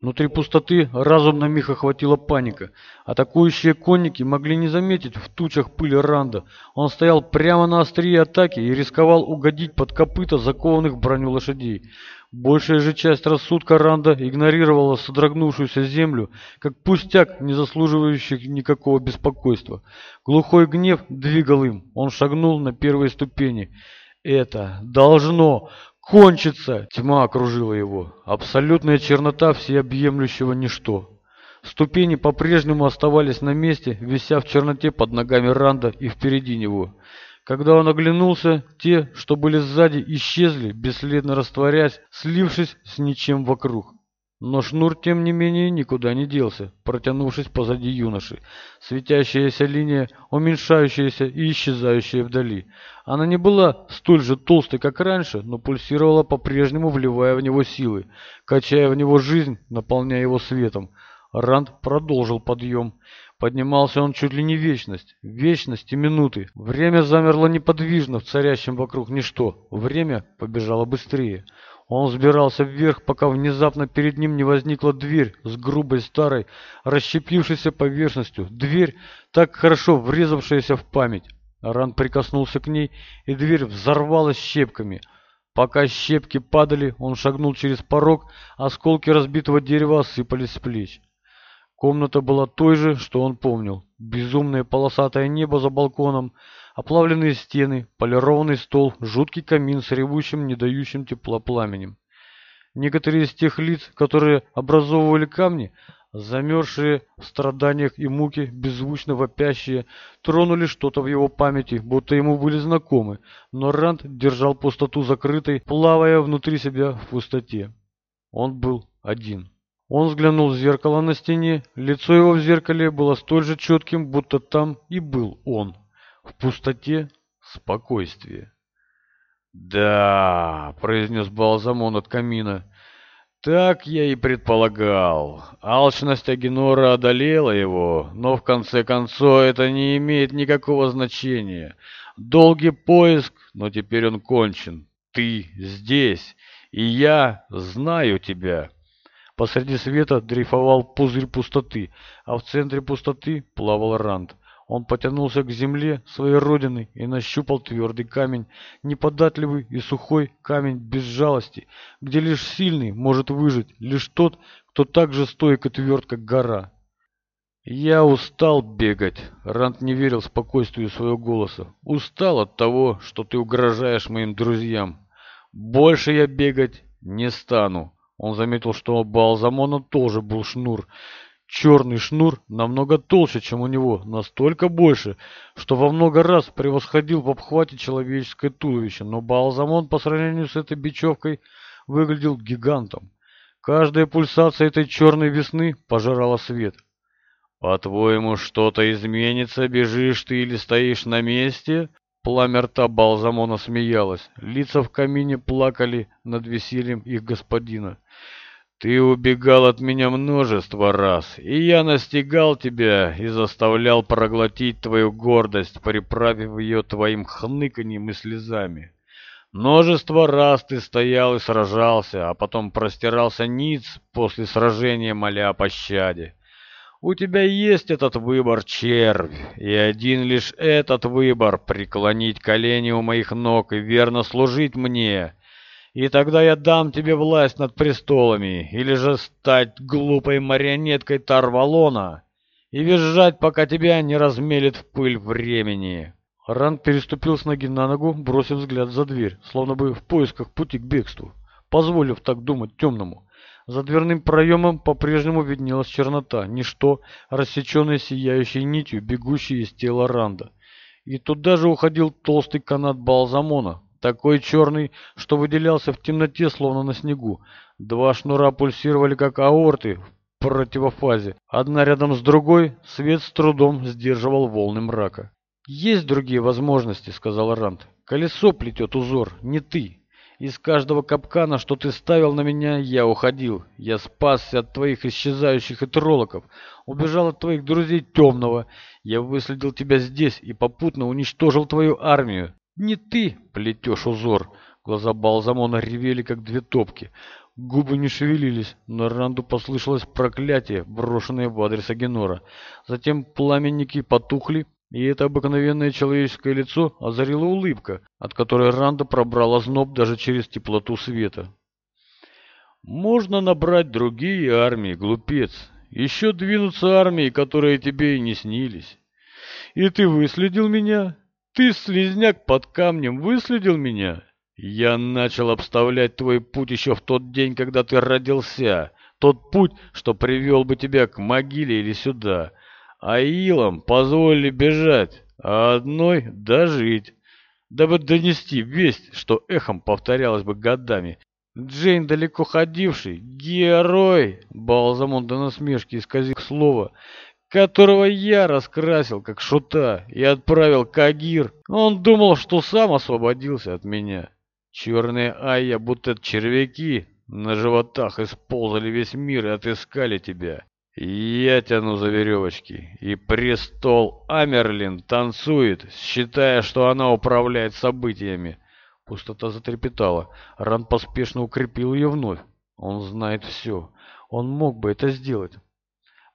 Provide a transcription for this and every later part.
Внутри пустоты разум на миг охватила паника. Атакующие конники могли не заметить в тучах пыли Ранда. Он стоял прямо на острие атаки и рисковал угодить под копыта закованных броню лошадей. Большая же часть рассудка Ранда игнорировала содрогнувшуюся землю, как пустяк, не заслуживающий никакого беспокойства. Глухой гнев двигал им. Он шагнул на первые ступени. Это должно, кончится!» Тьма окружила его. Абсолютная чернота всеобъемлющего ничто. Ступени по-прежнему оставались на месте, вися в черноте под ногами Ранда и впереди него. Когда он оглянулся, те, что были сзади, исчезли, бесследно растворясь, слившись с ничем вокруг. Но шнур, тем не менее, никуда не делся, протянувшись позади юноши. Светящаяся линия, уменьшающаяся и исчезающая вдали. Она не была столь же толстой, как раньше, но пульсировала по-прежнему, вливая в него силы, качая в него жизнь, наполняя его светом. Ранд продолжил подъем. Поднимался он чуть ли не вечность, вечность и минуты. Время замерло неподвижно в царящем вокруг ничто. Время побежало быстрее. Он взбирался вверх, пока внезапно перед ним не возникла дверь с грубой старой, расщепившейся поверхностью. Дверь, так хорошо врезавшаяся в память. Ран прикоснулся к ней, и дверь взорвалась щепками. Пока щепки падали, он шагнул через порог, осколки разбитого дерева осыпались с плеч. Комната была той же, что он помнил. Безумное полосатое небо за балконом — оплавленные стены, полированный стол, жуткий камин с ревущим, не дающим тепла пламенем. Некоторые из тех лиц, которые образовывали камни, замерзшие в страданиях и муке, беззвучно вопящие, тронули что-то в его памяти, будто ему были знакомы, но Ранд держал пустоту закрытой, плавая внутри себя в пустоте. Он был один. Он взглянул в зеркало на стене, лицо его в зеркале было столь же четким, будто там и был он. В пустоте спокойствие. «Да», — произнес Балзамон от камина, — «так я и предполагал. Алчность Агенора одолела его, но в конце концов это не имеет никакого значения. Долгий поиск, но теперь он кончен. Ты здесь, и я знаю тебя». Посреди света дрейфовал пузырь пустоты, а в центре пустоты плавал Ранд — он потянулся к земле своей родины и нащупал твердый камень, неподатливый и сухой камень без жалости, где лишь сильный может выжить, лишь тот, кто так же стойк и тверд, как гора. «Я устал бегать», — Рант не верил спокойствию своего голоса. «Устал от того, что ты угрожаешь моим друзьям. Больше я бегать не стану». Он заметил, что у Балзамона тоже был шнур. Черный шнур намного толще, чем у него, настолько больше, что во много раз превосходил в обхвате человеческое туловище, но Балзамон по сравнению с этой бечевкой выглядел гигантом. Каждая пульсация этой черной весны пожирала свет. «По-твоему, что-то изменится, бежишь ты или стоишь на месте?» Пламя рта Балзамона смеялась. лица в камине плакали над весельем их господина. Ты убегал от меня множество раз, и я настигал тебя и заставлял проглотить твою гордость, приправив ее твоим хныканьем и слезами. Множество раз ты стоял и сражался, а потом простирался ниц после сражения, моля о пощаде. У тебя есть этот выбор, червь, и один лишь этот выбор — преклонить колени у моих ног и верно служить мне». И тогда я дам тебе власть над престолами, или же стать глупой марионеткой Тарвалона и визжать, пока тебя не размелет в пыль времени». Ранд переступил с ноги на ногу, бросив взгляд за дверь, словно бы в поисках пути к бегству, позволив так думать темному. За дверным проемом по-прежнему виднелась чернота, ничто, рассеченное сияющей нитью, бегущей из тела Ранда. И туда же уходил толстый канат Балзамона, такой черный, что выделялся в темноте, словно на снегу. Два шнура пульсировали, как аорты в противофазе. Одна рядом с другой, свет с трудом сдерживал волны мрака. «Есть другие возможности», — сказал Рант. «Колесо плетет узор, не ты. Из каждого капкана, что ты ставил на меня, я уходил. Я спасся от твоих исчезающих и троллоков, убежал от твоих друзей темного. Я выследил тебя здесь и попутно уничтожил твою армию не ты плетешь узор!» Глаза Балзамона ревели, как две топки. Губы не шевелились, но Ранду послышалось проклятие, брошенное в адрес Агенора. Затем пламенники потухли, и это обыкновенное человеческое лицо озарило улыбка, от которой Ранда пробрала зноб даже через теплоту света. «Можно набрать другие армии, глупец. Еще двинутся армии, которые тебе и не снились. И ты выследил меня?» Ты, слизняк, под камнем выследил меня? Я начал обставлять твой путь еще в тот день, когда ты родился. Тот путь, что привел бы тебя к могиле или сюда. А илам позволили бежать, а одной дожить. Дабы донести весть, что эхом повторялось бы годами. Джейн, далеко ходивший, герой, Балзамон до насмешки исказил слово, которого я раскрасил как шута и отправил Кагир. Он думал, что сам освободился от меня. Черные айя, будто червяки, на животах исползали весь мир и отыскали тебя. Я тяну за веревочки, и престол Амерлин танцует, считая, что она управляет событиями. Пустота затрепетала. Ран поспешно укрепил ее вновь. Он знает все. Он мог бы это сделать.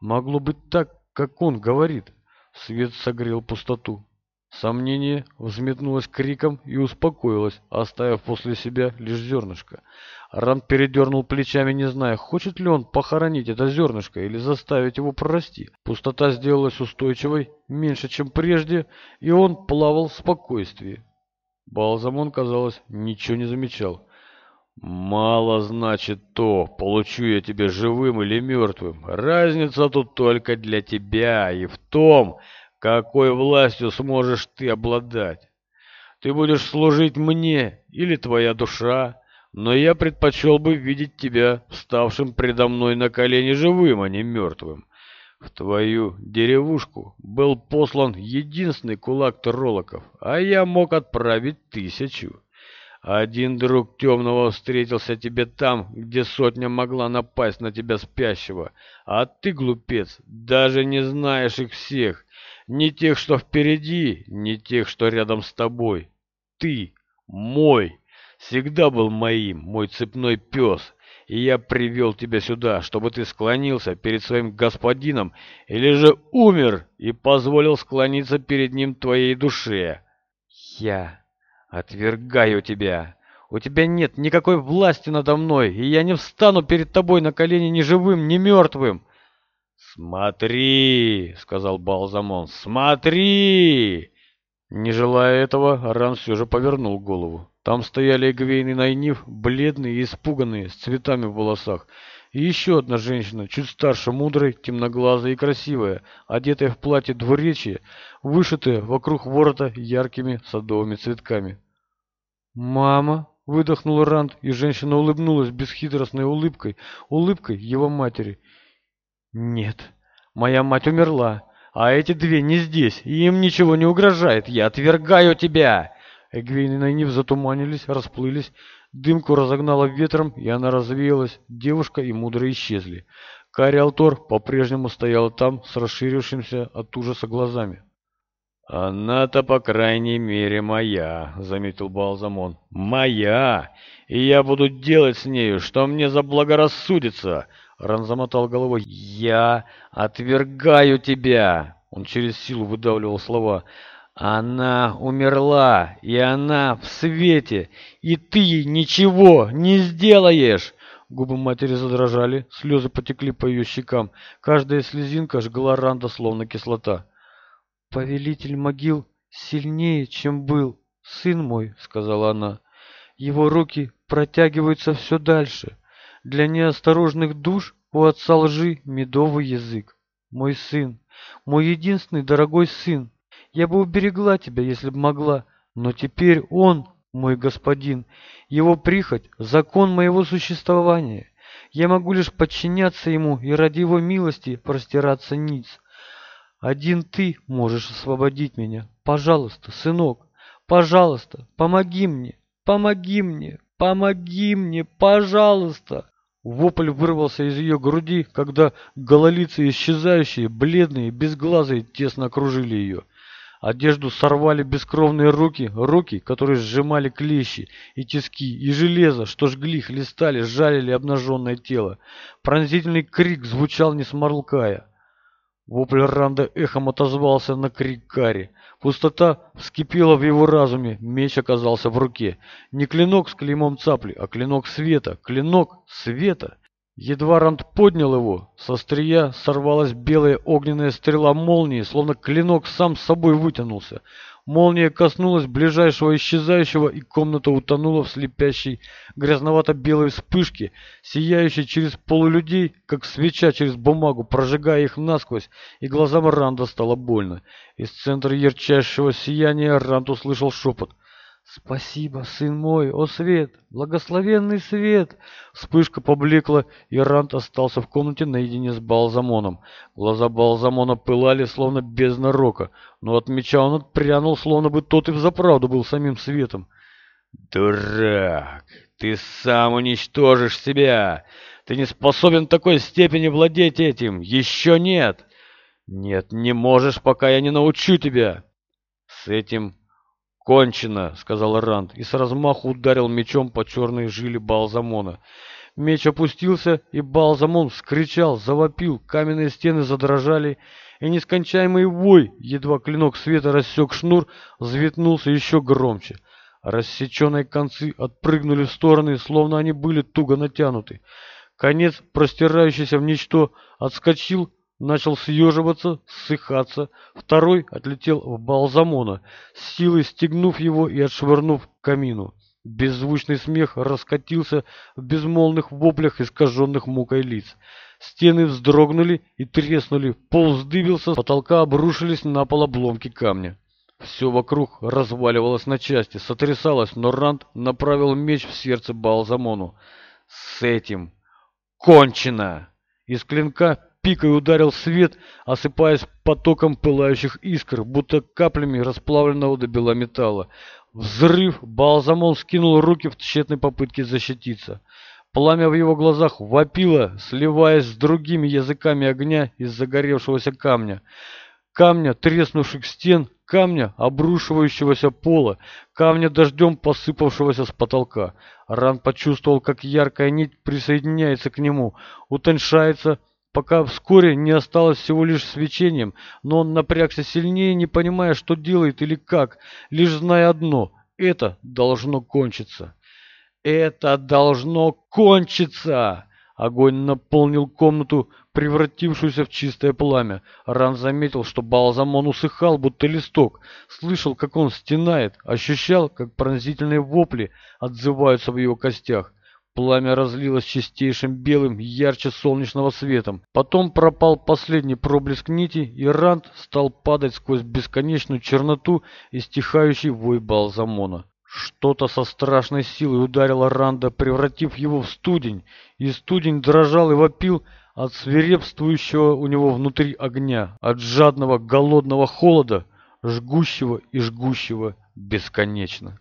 Могло быть так, как он говорит!» Свет согрел пустоту. Сомнение взметнулось криком и успокоилось, оставив после себя лишь зернышко. Ранд передернул плечами, не зная, хочет ли он похоронить это зернышко или заставить его прорасти. Пустота сделалась устойчивой, меньше, чем прежде, и он плавал в спокойствии. Балзамон, казалось, ничего не замечал. «Мало значит то, получу я тебя живым или мертвым. Разница тут только для тебя и в том, какой властью сможешь ты обладать. Ты будешь служить мне или твоя душа, но я предпочел бы видеть тебя вставшим предо мной на колени живым, а не мертвым. В твою деревушку был послан единственный кулак троллоков, а я мог отправить тысячу». Один друг темного встретился тебе там, где сотня могла напасть на тебя спящего. А ты, глупец, даже не знаешь их всех. Ни тех, что впереди, ни тех, что рядом с тобой. Ты мой, всегда был моим, мой цепной пес. И я привел тебя сюда, чтобы ты склонился перед своим господином или же умер и позволил склониться перед ним твоей душе. Я... «Отвергаю тебя! У тебя нет никакой власти надо мной, и я не встану перед тобой на колени ни живым, ни мертвым!» «Смотри!» — сказал Балзамон. «Смотри!» Не желая этого, Ран все же повернул голову. Там стояли Эгвейн и Найниф, бледные и испуганные, с цветами в волосах. И еще одна женщина, чуть старше, мудрая, темноглазая и красивая, одетая в платье двуречья, вышитое вокруг ворота яркими садовыми цветками. «Мама!» — выдохнул Ранд, и женщина улыбнулась бесхитростной улыбкой, улыбкой его матери. «Нет, моя мать умерла!» А эти две не здесь, и им ничего не угрожает. Я отвергаю тебя!» Эгвейн и Найниф затуманились, расплылись. Дымку разогнала ветром, и она развеялась. Девушка и мудро исчезли. Кари Алтор по-прежнему стояла там с расширившимся от ужаса глазами. «Она-то, по крайней мере, моя», — заметил Балзамон. «Моя! И я буду делать с нею, что мне заблагорассудится. Ран замотал головой. «Я отвергаю тебя!» Он через силу выдавливал слова. «Она умерла, и она в свете, и ты ничего не сделаешь!» Губы матери задрожали, слезы потекли по ее щекам. Каждая слезинка жгла Ранда, словно кислота. «Повелитель могил сильнее, чем был, сын мой», — сказала она. «Его руки протягиваются все дальше» для неосторожных душ у отца лжи медовый язык. Мой сын, мой единственный дорогой сын, я бы уберегла тебя, если б могла, но теперь он, мой господин, его прихоть, закон моего существования. Я могу лишь подчиняться ему и ради его милости простираться ниц. Один ты можешь освободить меня. Пожалуйста, сынок, пожалуйста, помоги мне, помоги мне, помоги мне, пожалуйста!» Вопль вырвался из ее груди, когда гололицы исчезающие, бледные, безглазые, тесно окружили ее. Одежду сорвали бескровные руки, руки, которые сжимали клещи и тиски, и железо, что жгли, хлестали, жалили обнаженное тело. Пронзительный крик звучал не сморкая. Вопль Ранда эхом отозвался на крик Гарри. Пустота вскипела в его разуме, меч оказался в руке. Не клинок с клеймом цапли, а клинок света, клинок света. Едва Ранд поднял его, со стрия сорвалась белая огненная стрела молнии, словно клинок сам с собой вытянулся. Молния коснулась ближайшего исчезающего, и комната утонула в слепящей грязновато-белой вспышке, сияющей через полулюдей, как свеча через бумагу, прожигая их насквозь, и глазам Ранда стало больно. Из центра ярчайшего сияния Ранд услышал шепот. Спасибо, сын мой, о свет, благословенный свет! Вспышка поблекла, и Рант остался в комнате наедине с Балзамоном. Глаза Балзамона пылали, словно без нарока, но от меча он отпрянул, словно бы тот и взаправду был самим светом. «Дурак! Ты сам уничтожишь себя! Ты не способен такой степени владеть этим! Еще нет!» «Нет, не можешь, пока я не научу тебя!» С этим «Кончено!» — сказал Ранд и с размаху ударил мечом по черной жиле Балзамона. Меч опустился, и Балзамон вскричал, завопил, каменные стены задрожали, и нескончаемый вой, едва клинок света рассек шнур, взветнулся еще громче. Рассеченные концы отпрыгнули в стороны, словно они были туго натянуты. Конец, простирающийся в ничто, отскочил, начал съеживаться, ссыхаться. Второй отлетел в балзамона, с силой стегнув его и отшвырнув к камину. Беззвучный смех раскатился в безмолвных воплях искаженных мукой лиц. Стены вздрогнули и треснули, пол вздыбился, с потолка обрушились на пол обломки камня. Все вокруг разваливалось на части, сотрясалось, но Ранд направил меч в сердце Балзамону. «С этим кончено!» Из клинка пикой ударил свет, осыпаясь потоком пылающих искр, будто каплями расплавленного до бела металла. Взрыв! Балзамон скинул руки в тщетной попытке защититься. Пламя в его глазах вопило, сливаясь с другими языками огня из загоревшегося камня. Камня, треснувших стен, камня, обрушивающегося пола, камня дождем посыпавшегося с потолка. Ран почувствовал, как яркая нить присоединяется к нему, утоньшается, пока вскоре не осталось всего лишь свечением, но он напрягся сильнее, не понимая, что делает или как, лишь зная одно — это должно кончиться. «Это должно кончиться!» Огонь наполнил комнату, превратившуюся в чистое пламя. Ран заметил, что балзамон усыхал, будто листок. Слышал, как он стенает, ощущал, как пронзительные вопли отзываются в его костях. Пламя разлилось чистейшим белым, ярче солнечного светом. Потом пропал последний проблеск нити, и Ранд стал падать сквозь бесконечную черноту и стихающий вой балзамона. Что-то со страшной силой ударило Ранда, превратив его в студень, и студень дрожал и вопил от свирепствующего у него внутри огня, от жадного голодного холода, жгущего и жгущего бесконечно.